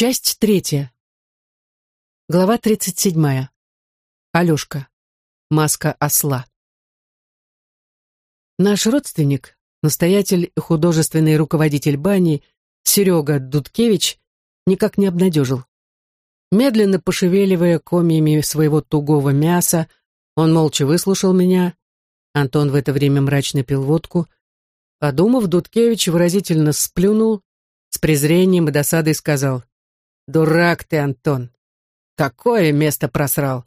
Часть третья. Глава тридцать седьмая. Алешка. Маска осла. Наш родственник, настоятель и художественный руководитель бани Серега Дудкевич никак не обнадежил. Медленно пошевеливая комьями своего тугого мяса, он молча выслушал меня. Антон в это время мрачно пил водку. Подумав, Дудкевич выразительно сплюнул, с презрением и досадой сказал — Дурак ты, Антон. Какое место просрал.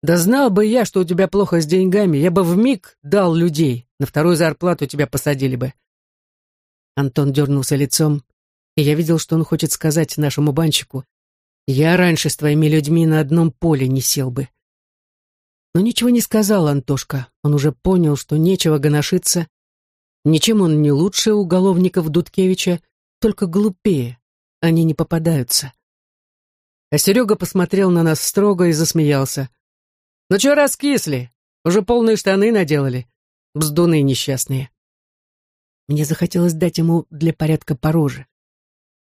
Да знал бы я, что у тебя плохо с деньгами, я бы вмиг дал людей. На вторую зарплату тебя посадили бы. Антон дернулся лицом, и я видел, что он хочет сказать нашему банщику. Я раньше с твоими людьми на одном поле не сел бы. Но ничего не сказал Антошка. Он уже понял, что нечего гоношиться. Ничем он не лучше уголовников Дудкевича, только глупее. Они не попадаются. А Серега посмотрел на нас строго и засмеялся. «Ну чё раскисли? Уже полные штаны наделали. Бздуны несчастные». Мне захотелось дать ему для порядка пороже.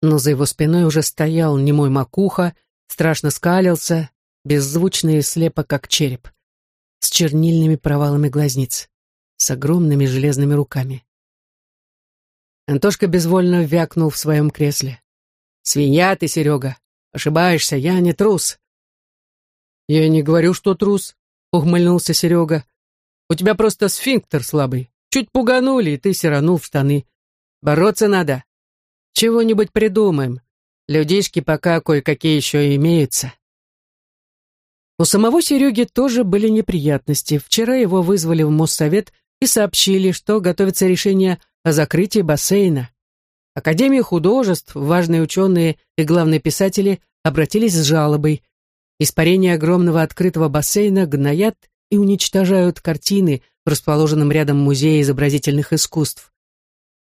Но за его спиной уже стоял немой макуха, страшно скалился, беззвучно и слепо, как череп, с чернильными провалами глазниц, с огромными железными руками. Антошка безвольно вякнул в своем кресле. «Свинья ты, Серега! Ошибаешься, я не трус». «Я не говорю, что трус», — ухмыльнулся Серега. «У тебя просто сфинктер слабый. Чуть пуганули, и ты сиранул в штаны. Бороться надо. Чего-нибудь придумаем. Людишки пока кое-какие еще имеются». У самого Сереги тоже были неприятности. Вчера его вызвали в Моссовет и сообщили, что готовится решение о закрытии бассейна. Академия художеств, важные ученые и главные писатели обратились с жалобой. Испарение огромного открытого бассейна гноят и уничтожают картины в расположенном рядом музее изобразительных искусств.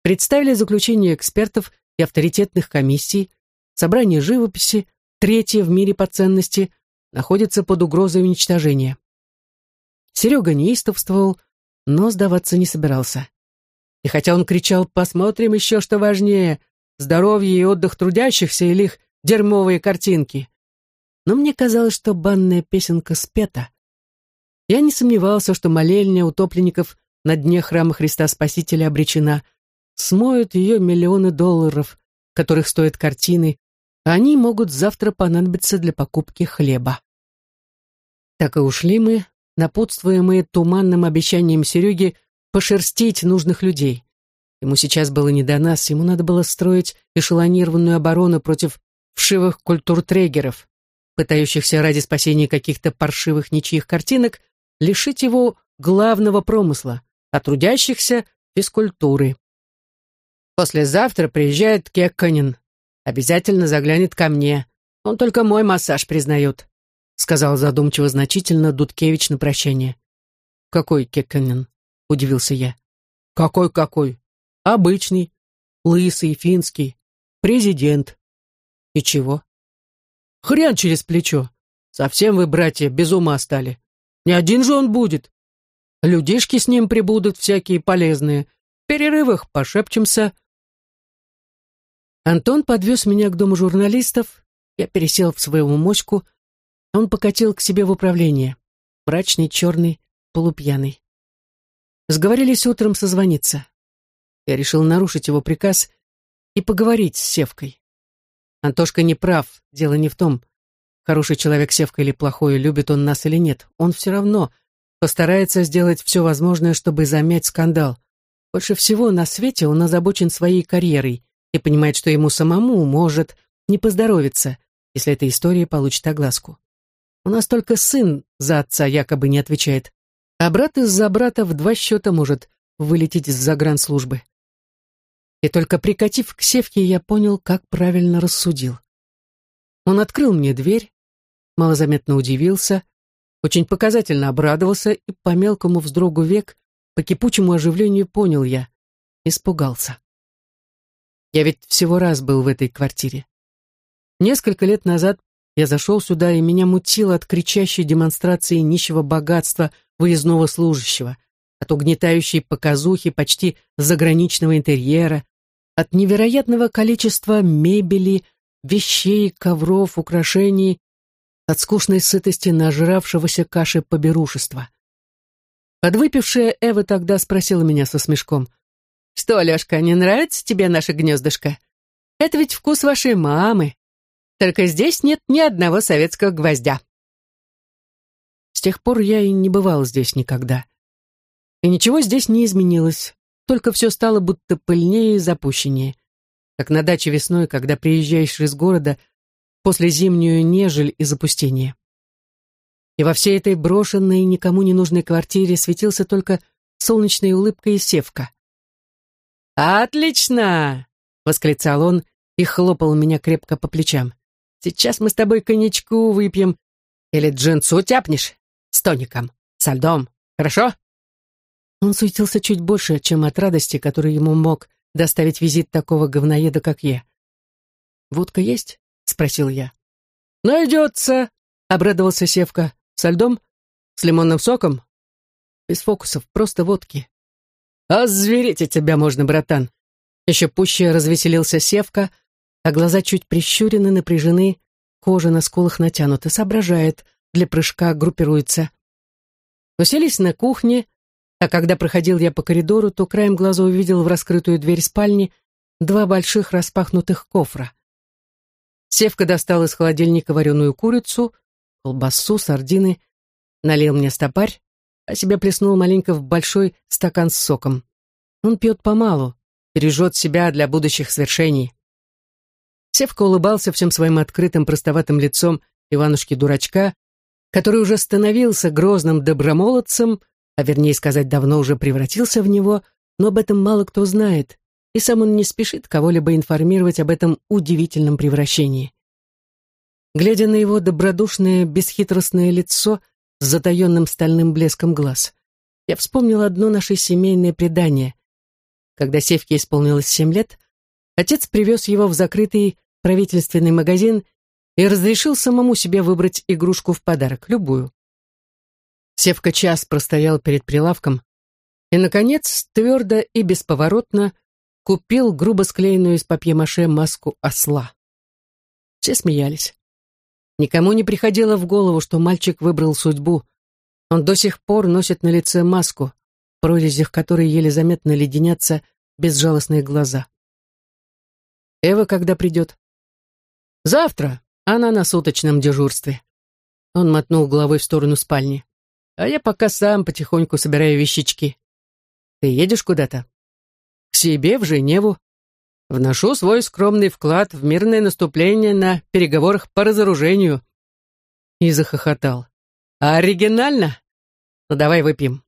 Представили заключение экспертов и авторитетных комиссий, собрание живописи, третье в мире по ценности, находится под угрозой уничтожения. Серега неистовствовал, но сдаваться не собирался. И хотя он кричал «посмотрим еще, что важнее, здоровье и отдых трудящихся или их дерьмовые картинки», но мне казалось, что банная песенка спета. Я не сомневался, что молельня утопленников на дне храма Христа Спасителя обречена. Смоют ее миллионы долларов, которых стоят картины, а они могут завтра понадобиться для покупки хлеба. Так и ушли мы, напутствуемые туманным обещанием Сереги пошерстить нужных людей. Ему сейчас было не до нас, ему надо было строить эшелонированную оборону против вшивых культуртрегеров, пытающихся ради спасения каких-то паршивых ничьих картинок лишить его главного промысла, а трудящихся — физкультуры. Послезавтра приезжает Кекканин. Обязательно заглянет ко мне. Он только мой массаж признает, — сказал задумчиво значительно Дудкевич на прощание. Какой Кекканин? — удивился я. «Какой-какой? Обычный, лысый, финский, президент». «И чего?» «Хрен через плечо. Совсем вы, братья, без ума стали. Не один же он будет. Людишки с ним прибудут всякие полезные. В перерывах пошепчемся». Антон подвез меня к дому журналистов. Я пересел в своего моську. Он покатил к себе в управление. Мрачный, черный, полупьяный. Сговорились утром созвониться. Я решил нарушить его приказ и поговорить с Севкой. Антошка не прав, дело не в том, хороший человек Севка или плохой, любит он нас или нет. Он все равно постарается сделать все возможное, чтобы замять скандал. Больше всего на свете он озабочен своей карьерой и понимает, что ему самому может не поздоровиться, если эта история получит огласку. У нас только сын за отца якобы не отвечает а брат из-за брата в два счета может вылететь из загранслужбы. И только прикатив к севке, я понял, как правильно рассудил. Он открыл мне дверь, малозаметно удивился, очень показательно обрадовался и по мелкому вздрогу век, по кипучему оживлению понял я, испугался. Я ведь всего раз был в этой квартире. Несколько лет назад я зашел сюда, и меня мутило от кричащей демонстрации нищего богатства выездного служащего, от угнетающей показухи почти заграничного интерьера, от невероятного количества мебели, вещей, ковров, украшений, от скучной сытости нажравшегося каши поберушества. Подвыпившая Эва тогда спросила меня со смешком. «Что, Лешка, не нравится тебе наше гнездышко? Это ведь вкус вашей мамы. Только здесь нет ни одного советского гвоздя». С тех пор я и не бывал здесь никогда. И ничего здесь не изменилось, только все стало будто пыльнее и запущеннее. Как на даче весной, когда приезжаешь из города после зимнюю нежель и запустение. И во всей этой брошенной, никому не нужной квартире светился только солнечной улыбкой Севка. «Отлично!» — восклицал он и хлопал меня крепко по плечам. «Сейчас мы с тобой коньячку выпьем. Или джинсу тяпнешь? Тоником, со льдом. Хорошо?» Он суетился чуть больше, чем от радости, которую ему мог доставить визит такого говноеда, как я. «Водка есть?» — спросил я. «Найдется!» — обрадовался Севка. «Со льдом? С лимонным соком?» «Без фокусов, просто водки». «А звереть тебя можно, братан!» Еще пуще развеселился Севка, а глаза чуть прищурены, напряжены, кожа на скулах натянута, соображает, для прыжка группируется. Уселись на кухне, а когда проходил я по коридору, то краем глаза увидел в раскрытую дверь спальни два больших распахнутых кофра. Севка достал из холодильника вареную курицу, колбасу, сардины, налил мне стопарь, а себе плеснул маленько в большой стакан с соком. Он пьет помалу, бережет себя для будущих свершений. Севка улыбался всем своим открытым простоватым лицом Иванушки-дурачка, который уже становился грозным добромолодцем, а вернее сказать, давно уже превратился в него, но об этом мало кто знает, и сам он не спешит кого-либо информировать об этом удивительном превращении. Глядя на его добродушное, бесхитростное лицо с затаенным стальным блеском глаз, я вспомнил одно наше семейное предание. Когда Севке исполнилось семь лет, отец привез его в закрытый правительственный магазин и разрешил самому себе выбрать игрушку в подарок, любую. Севка час простоял перед прилавком и, наконец, твердо и бесповоротно купил грубо склеенную из папье-маше маску осла. Все смеялись. Никому не приходило в голову, что мальчик выбрал судьбу. Он до сих пор носит на лице маску, в прорезях которой еле заметно леденятся безжалостные глаза. Эва когда придет? Завтра. Она на суточном дежурстве. Он мотнул головой в сторону спальни. А я пока сам потихоньку собираю вещички. Ты едешь куда-то? К себе, в Женеву. Вношу свой скромный вклад в мирное наступление на переговорах по разоружению. И захохотал. А оригинально? Ну давай выпьем.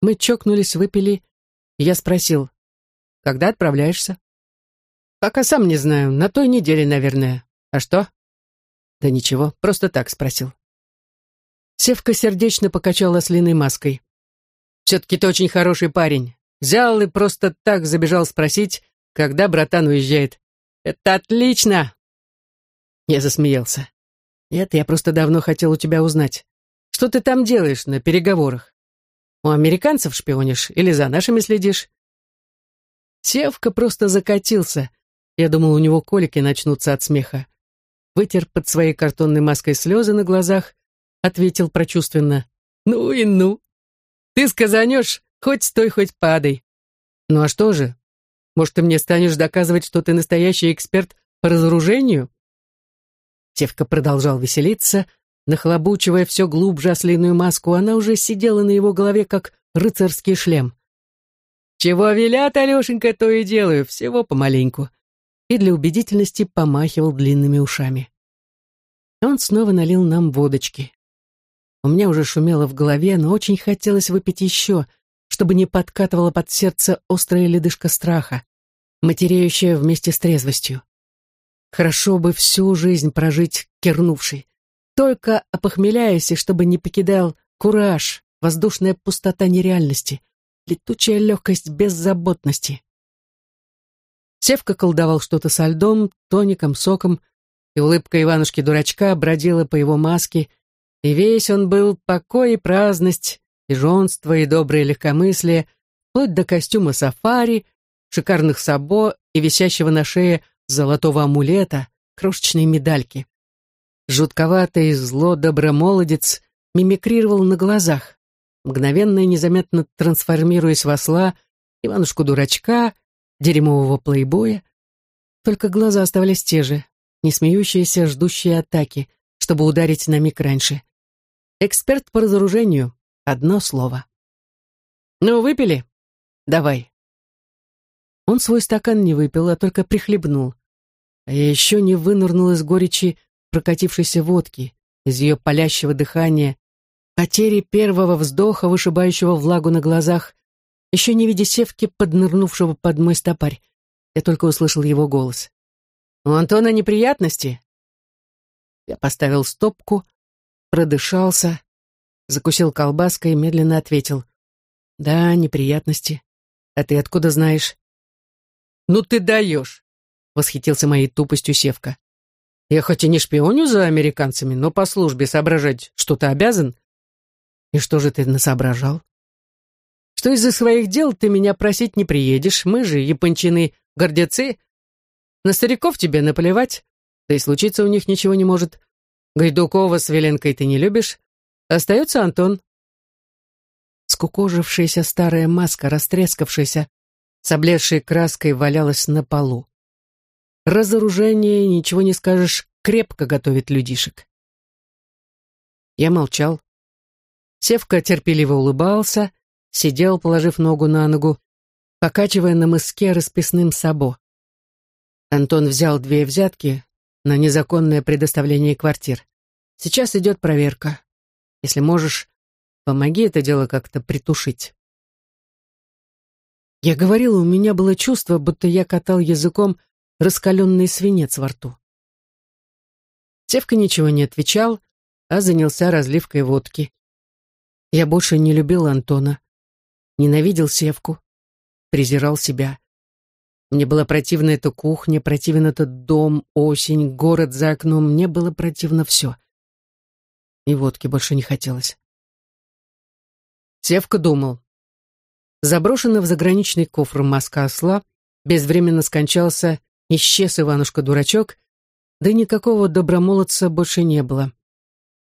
Мы чокнулись, выпили, я спросил, когда отправляешься? Пока сам не знаю, на той неделе, наверное. А что? Да ничего, просто так спросил. Севка сердечно покачал ослиной маской. «Все-таки ты очень хороший парень. Взял и просто так забежал спросить, когда братан уезжает. Это отлично!» Я засмеялся. «Нет, я просто давно хотел у тебя узнать. Что ты там делаешь на переговорах? У американцев шпионишь или за нашими следишь?» Севка просто закатился. Я думал, у него колики начнутся от смеха. Вытер под своей картонной маской слезы на глазах ответил прочувственно. «Ну и ну! Ты сказанешь, хоть стой, хоть падай. Ну а что же? Может, ты мне станешь доказывать, что ты настоящий эксперт по разоружению?» Севка продолжал веселиться, нахлобучивая все глубже ослиную маску, она уже сидела на его голове, как рыцарский шлем. «Чего велят, Алешенька, то и делаю, всего помаленьку», и для убедительности помахивал длинными ушами. Он снова налил нам водочки. У меня уже шумело в голове, но очень хотелось выпить еще, чтобы не подкатывала под сердце острая ледышка страха, матереющая вместе с трезвостью. Хорошо бы всю жизнь прожить кернувший, только опохмеляясь, и чтобы не покидал кураж, воздушная пустота нереальности, летучая легкость беззаботности. Севка колдовал что-то со льдом, тоником, соком, и улыбка Иванушки-дурачка бродила по его маске, и весь он был покой и праздность, и жонство, и доброе легкомыслие, вплоть до костюма сафари, шикарных сабо и висящего на шее золотого амулета, крошечные медальки. Жутковатый зло-добромолодец мимикрировал на глазах, мгновенно и незаметно трансформируясь в осла, Иванушку-дурачка, дерьмового плейбоя. Только глаза оставались те же, не смеющиеся, ждущие атаки, чтобы ударить на миг раньше. Эксперт по разоружению. Одно слово. «Ну, выпили? Давай». Он свой стакан не выпил, а только прихлебнул. А я еще не вынырнул из горечи прокатившейся водки, из ее палящего дыхания, потери первого вздоха, вышибающего влагу на глазах, еще не видя севки, поднырнувшего под мой стопарь. Я только услышал его голос. «У Антона неприятности?» Я поставил стопку, продышался, закусил колбаской и медленно ответил. «Да, неприятности. А ты откуда знаешь?» «Ну ты даешь!» — восхитился моей тупостью Севка. «Я хоть и не шпионю за американцами, но по службе соображать что-то обязан». «И что же ты насоображал?» «Что из-за своих дел ты меня просить не приедешь, мы же, япончины, гордецы. На стариков тебе наплевать, да и случиться у них ничего не может. Гайдукова с Веленкой ты не любишь. Остается Антон». Скукожившаяся старая маска, растрескавшаяся, с облезшей краской валялась на полу. Разоружение, ничего не скажешь, крепко готовит людишек. Я молчал. Севка терпеливо улыбался, сидел, положив ногу на ногу, покачивая на мыске расписным сабо. Антон взял две взятки на незаконное предоставление квартир. Сейчас идет проверка. Если можешь, помоги это дело как-то притушить. Я говорила, у меня было чувство, будто я катал языком раскаленный свинец во рту. Севка ничего не отвечал, а занялся разливкой водки. Я больше не любил Антона, ненавидел Севку, презирал себя. Мне было противна эта кухня, противен этот дом, осень, город за окном. Мне было противно все. И водки больше не хотелось. Севка думал. Заброшенный в заграничный кофр маска осла, безвременно скончался, исчез Иванушка-дурачок, да никакого добромолодца больше не было.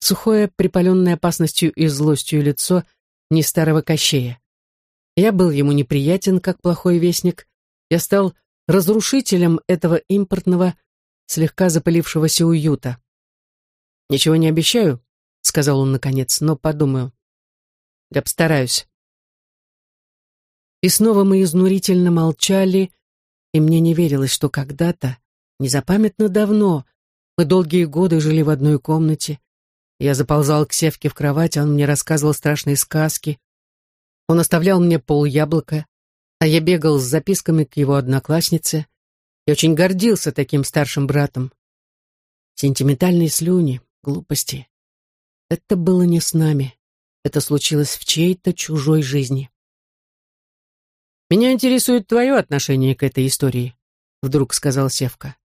Сухое, припаленное опасностью и злостью лицо не старого кощея. Я был ему неприятен, как плохой вестник, я стал разрушителем этого импортного, слегка запылившегося уюта. «Ничего не обещаю», — сказал он наконец, — «но подумаю. Я постараюсь». И снова мы изнурительно молчали, и мне не верилось, что когда-то, незапамятно давно, мы долгие годы жили в одной комнате. Я заползал к Севке в кровать, а он мне рассказывал страшные сказки. Он оставлял мне пол яблока, а я бегал с записками к его однокласснице и очень гордился таким старшим братом. Сентиментальные слюни, глупости. Это было не с нами. Это случилось в чьей-то чужой жизни. «Меня интересует твое отношение к этой истории», — вдруг сказал Севка.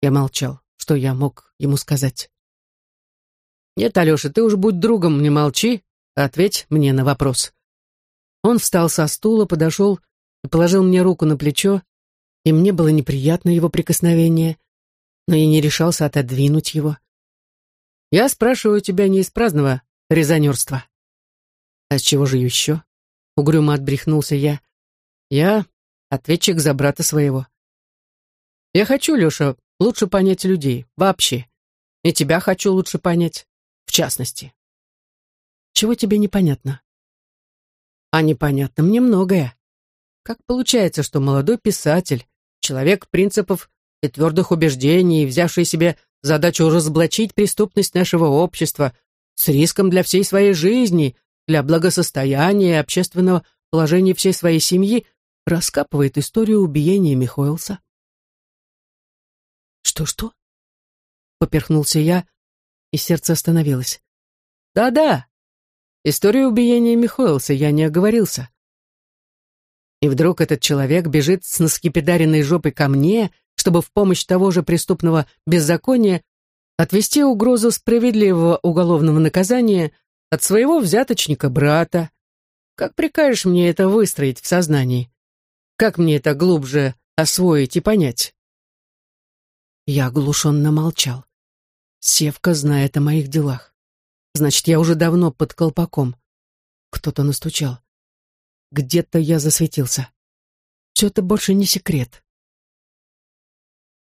Я молчал. Что я мог ему сказать? «Нет, Алеша, ты уж будь другом, не молчи, а ответь мне на вопрос». Он встал со стула, подошел и положил мне руку на плечо, и мне было неприятно его прикосновение, но я не решался отодвинуть его. «Я спрашиваю тебя не из праздного резонерства». «А с чего же еще?» — угрюмо отбрехнулся я. «Я ответчик за брата своего». «Я хочу, Леша, лучше понять людей, вообще. И тебя хочу лучше понять, в частности». «Чего тебе непонятно?» А непонятно мне многое. Как получается, что молодой писатель, человек принципов и твердых убеждений, взявший себе задачу разоблачить преступность нашего общества с риском для всей своей жизни, для благосостояния и общественного положения всей своей семьи, раскапывает историю убиения Михоэлса. «Что-что?» — поперхнулся я, и сердце остановилось. «Да-да, История убиения Михоэлса, я не оговорился. И вдруг этот человек бежит с наскипидаренной жопой ко мне, чтобы в помощь того же преступного беззакония отвести угрозу справедливого уголовного наказания от своего взяточника-брата. Как прикажешь мне это выстроить в сознании? Как мне это глубже освоить и понять? Я оглушенно молчал. Севка знает о моих делах. Значит, я уже давно под колпаком. Кто-то настучал. Где-то я засветился. Все это больше не секрет.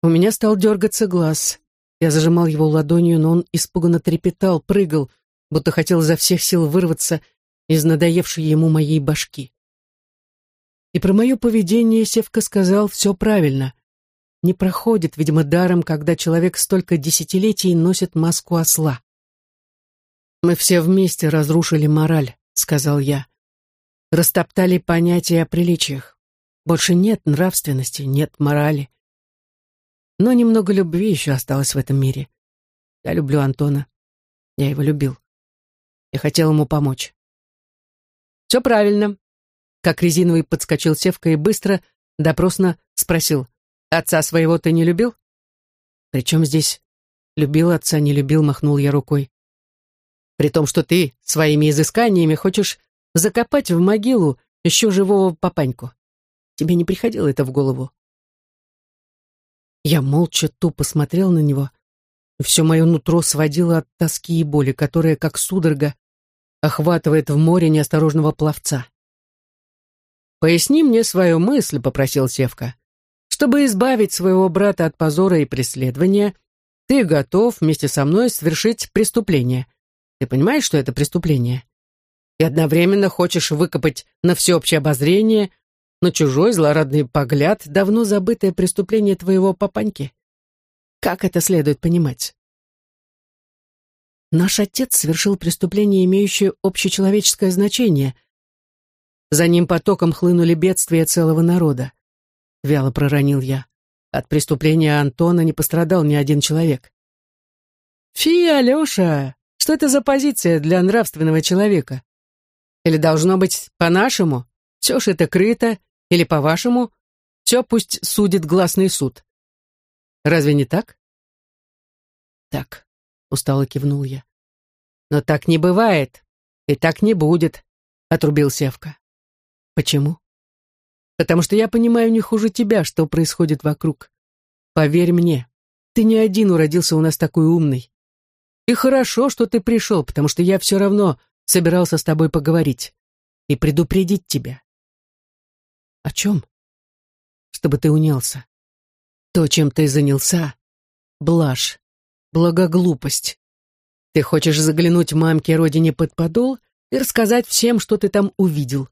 У меня стал дергаться глаз. Я зажимал его ладонью, но он испуганно трепетал, прыгал, будто хотел изо всех сил вырваться из надоевшей ему моей башки. И про мое поведение Севка сказал все правильно. Не проходит, видимо, даром, когда человек столько десятилетий носит маску осла. «Мы все вместе разрушили мораль», — сказал я. «Растоптали понятия о приличиях. Больше нет нравственности, нет морали. Но немного любви еще осталось в этом мире. Я люблю Антона. Я его любил. Я хотел ему помочь. «Все правильно», — как резиновый подскочил Севка и быстро, допросно спросил. «Отца своего ты не любил?» «Причем здесь любил отца, не любил», — махнул я рукой. «При том, что ты своими изысканиями хочешь закопать в могилу еще живого папаньку. Тебе не приходило это в голову?» Я молча тупо смотрел на него, и все мое нутро сводило от тоски и боли, которая, как судорога, охватывает в море неосторожного пловца. «Поясни мне свою мысль», — попросил Севка. «Чтобы избавить своего брата от позора и преследования, ты готов вместе со мной совершить преступление. Ты понимаешь, что это преступление? И одновременно хочешь выкопать на всеобщее обозрение на чужой злорадный погляд давно забытое преступление твоего папаньки. Как это следует понимать? Наш отец совершил преступление, имеющее общечеловеческое значение. За ним потоком хлынули бедствия целого народа. Вяло проронил я. От преступления Антона не пострадал ни один человек. Фи, Алеша, что это за позиция для нравственного человека? Или должно быть по-нашему? Все ж это крыто, или, по-вашему, все пусть судит гласный суд. Разве не так? Так, устало кивнул я. Но так не бывает, и так не будет, отрубил Севка. Почему? Потому что я понимаю не хуже тебя, что происходит вокруг. Поверь мне, ты не один уродился у нас такой умный. И хорошо, что ты пришел, потому что я все равно собирался с тобой поговорить и предупредить тебя. О чем? Чтобы ты унялся. То, чем ты занялся, блажь, благоглупость. Ты хочешь заглянуть мамке родине под подол и рассказать всем, что ты там увидел.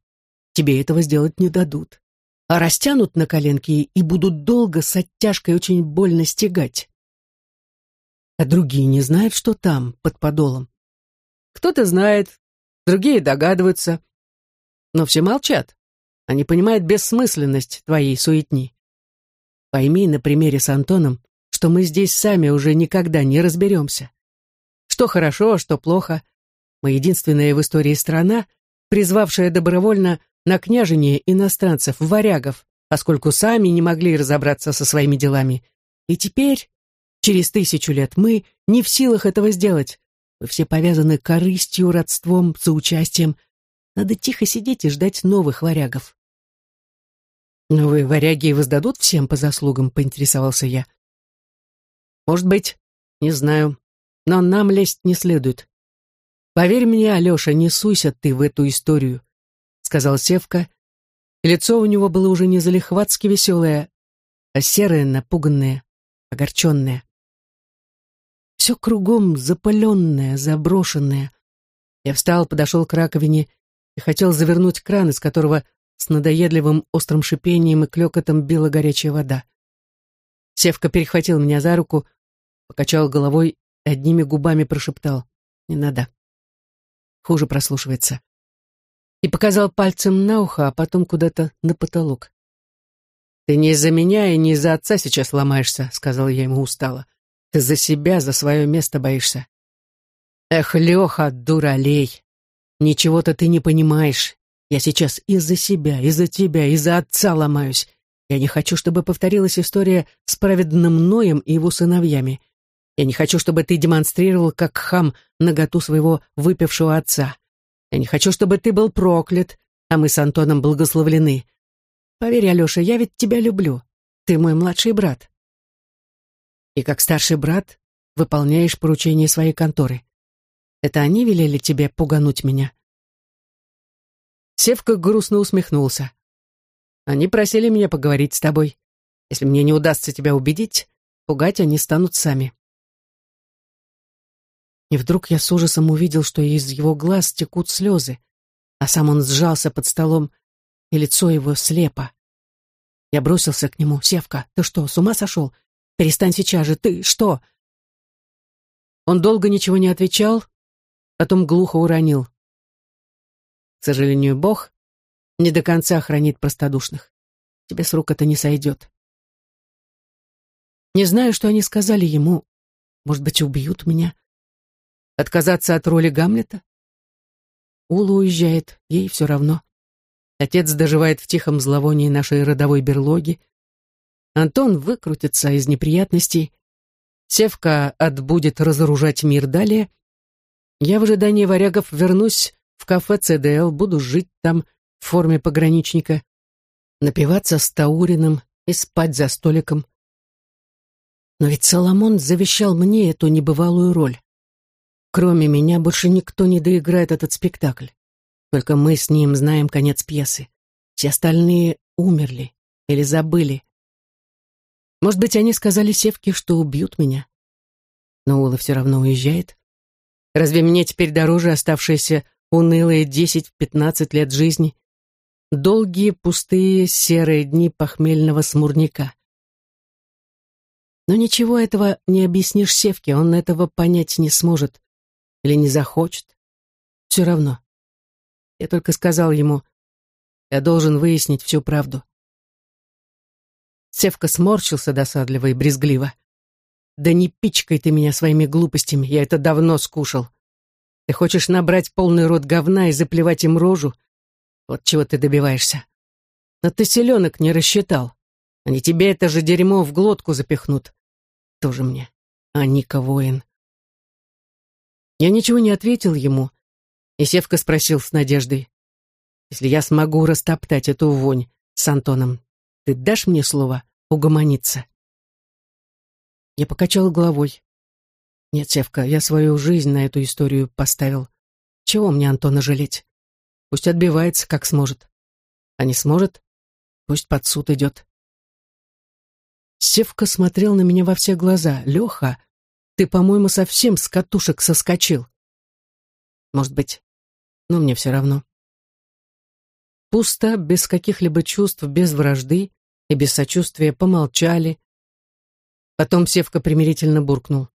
Тебе этого сделать не дадут. А растянут на коленки и будут долго с оттяжкой очень больно стегать. А другие не знают, что там, под подолом. Кто-то знает, другие догадываются, но все молчат. Они понимают бессмысленность твоей суетни. Пойми на примере с Антоном, что мы здесь сами уже никогда не разберемся. Что хорошо, что плохо. Мы единственная в истории страна, призвавшая добровольно на княжение иностранцев, варягов, поскольку сами не могли разобраться со своими делами. И теперь, через тысячу лет, мы не в силах этого сделать. Мы все повязаны корыстью, родством, соучастием. Надо тихо сидеть и ждать новых варягов. «Новые варяги воздадут всем по заслугам?» — поинтересовался я. «Может быть, не знаю, но нам лезть не следует. Поверь мне, Алеша, не суйся ты в эту историю», — сказал Севка. лицо у него было уже не залихватски веселое, а серое, напуганное, огорченное. Все кругом запаленное, заброшенное. Я встал, подошел к раковине и хотел завернуть кран, из которого с надоедливым острым шипением и клёкотом била горячая вода. Севка перехватил меня за руку, покачал головой и одними губами прошептал «Не надо». Хуже прослушивается. И показал пальцем на ухо, а потом куда-то на потолок. «Ты не из-за меня и не из-за отца сейчас ломаешься», — сказал я ему устало. «Ты за себя, за свое место боишься». «Эх, Леха, дуралей, ничего-то ты не понимаешь. Я сейчас из-за себя, из-за тебя, из-за отца ломаюсь. Я не хочу, чтобы повторилась история с праведным Ноем и его сыновьями. Я не хочу, чтобы ты демонстрировал, как хам, наготу своего выпившего отца. Я не хочу, чтобы ты был проклят, а мы с Антоном благословлены. Поверь, Алеша, я ведь тебя люблю. Ты мой младший брат. И как старший брат выполняешь поручения своей конторы. Это они велели тебе пугануть меня?» Севка грустно усмехнулся. «Они просили меня поговорить с тобой. Если мне не удастся тебя убедить, пугать они станут сами». И вдруг я с ужасом увидел, что из его глаз текут слезы, а сам он сжался под столом, и лицо его слепо. Я бросился к нему. «Севка, ты что, с ума сошел? Перестань сейчас же, ты что?» Он долго ничего не отвечал, потом глухо уронил. К сожалению, Бог не до конца хранит простодушных. Тебе с рук это не сойдет. Не знаю, что они сказали ему. Может быть, убьют меня. Отказаться от роли Гамлета? Ула уезжает, ей все равно. Отец доживает в тихом зловонии нашей родовой берлоги. Антон выкрутится из неприятностей. Севка отбудет разоружать мир далее. Я в ожидании варягов вернусь в кафе ЦДЛ, буду жить там в форме пограничника, напиваться с Тауриным и спать за столиком. Но ведь Соломон завещал мне эту небывалую роль. Кроме меня больше никто не доиграет этот спектакль. Только мы с ним знаем конец пьесы. Все остальные умерли или забыли. Может быть, они сказали Севке, что убьют меня. Но Ула все равно уезжает. Разве мне теперь дороже оставшиеся унылые десять-пятнадцать лет жизни? Долгие, пустые, серые дни похмельного смурника. Но ничего этого не объяснишь Севке, он этого понять не сможет или не захочет. Все равно. Я только сказал ему, я должен выяснить всю правду. Севка сморщился досадливо и брезгливо. «Да не пичкай ты меня своими глупостями, я это давно скушал. Ты хочешь набрать полный рот говна и заплевать им рожу? Вот чего ты добиваешься. Но ты селенок не рассчитал. Они тебе это же дерьмо в глотку запихнут. Тоже мне. А Ника воин. Я ничего не ответил ему, и Севка спросил с надеждой. «Если я смогу растоптать эту вонь с Антоном, ты дашь мне слово угомониться?» Я покачал головой. «Нет, Севка, я свою жизнь на эту историю поставил. Чего мне Антона жалеть? Пусть отбивается, как сможет. А не сможет, пусть под суд идет». Севка смотрел на меня во все глаза. «Леха, ты, по-моему, совсем с катушек соскочил». «Может быть, но мне все равно. Пусто, без каких-либо чувств, без вражды и без сочувствия помолчали. Потом Севка примирительно буркнул.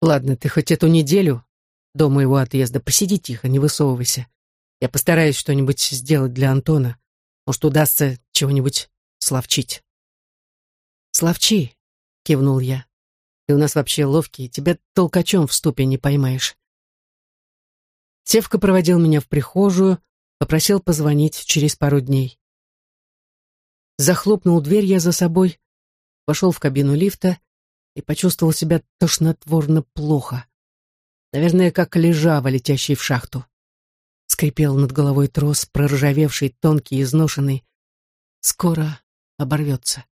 «Ладно, ты хоть эту неделю до моего отъезда посиди тихо, не высовывайся. Я постараюсь что-нибудь сделать для Антона. Может, удастся чего-нибудь словчить». «Словчи», — кивнул я. «Ты у нас вообще ловкий, тебя толкачом в ступе не поймаешь». Севка проводил меня в прихожую, попросил позвонить через пару дней. Захлопнул дверь я за собой, вошел в кабину лифта и почувствовал себя тошнотворно плохо. Наверное, как лежава, летящий в шахту. Скрипел над головой трос, проржавевший, тонкий, изношенный. Скоро оборвется.